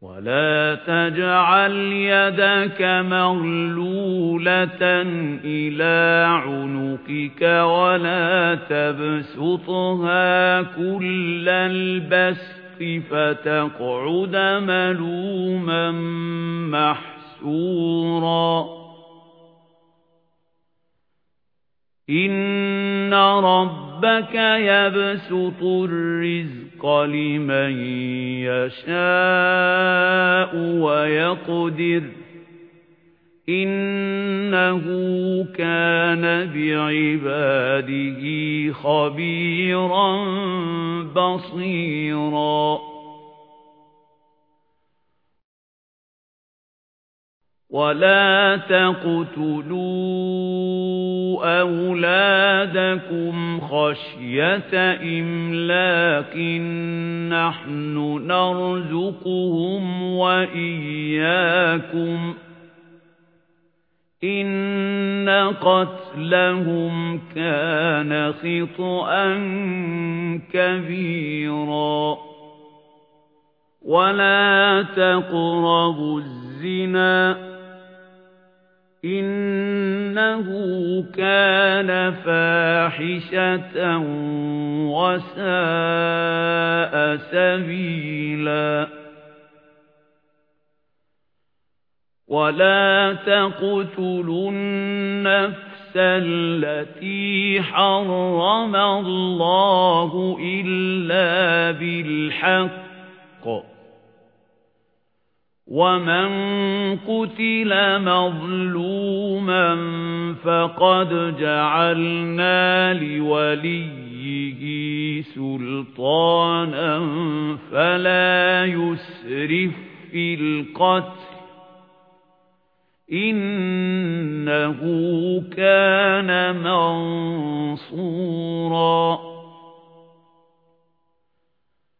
وَلَا تَجْعَلْ يَدَكَ مَغْلُولَةً إِلَى عُنُقِكَ وَلَا تَبْسُطْهَا كُلَّ الْبَسْطِ فَتَقْعُدَ مَلُومًا مَّحْسُورًا إِنَّ رَبَّكَ يَبْسُطُ الرِّزْقَ لِمَن يَشَاءُ وَيَقْدِرُ إِنَّهُ كَانَ بِعِبَادِهِ خَبِيرًا بَصِيرًا. وَلَا تَقْتُلُوا أَوْلَادَكُمْ خَشْيَةَ إِمْلَاقٍ نَّحْنُ نَرْزُقُهُمْ وَإِيَّاكُمْ إِنَّ قَتْلَهُمْ كَانَ خِطْئًا كَبِيرًا وَلَا تَقْرَبُوا الزِّنَا إِنَّهُ كَانَ فَاحِشَةً وَسَاءَ سَبِيلًا. وَلَا تَقْتُلُوا النَّفْسَ الَّتِي حَرَّمَ اللَّهُ إِلَّا بِالْحَقِّ. وَمَن قُتِلَ مَظْلُومًا فَقَدْ جَعَلْنَا لِوَلِيِّهِ سُلْطَانًا فَلَا يُسْرِف فِّي الْقَتْلِ إِنَّهُ كَانَ مَنصُورًا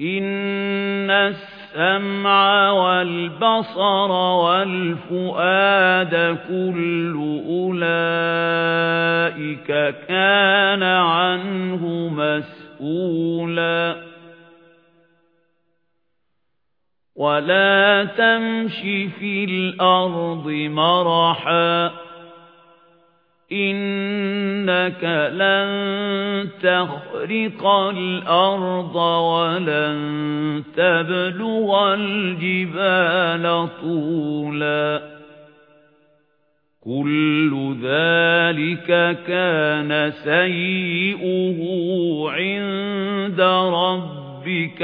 إِنَّ السَّمْعَ وَالْبَصَرَ وَالْفُؤَادَ كُلُّ أُولَئِكَ كَانَ عَنْهُ مَسْئُولًا وَلَا تَمْشِ فِي الْأَرْضِ مَرَحًا إِنَّكَ لَن تَخْرِقَ الْأَرْضَ وَلَن تَبْلُغَ الْجِبَالَ طُولًا كُلُّ ذَلِكَ كَانَ سَيِّئُهُ عِندَ رَبِّكَ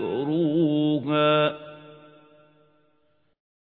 مَكْرُوهًا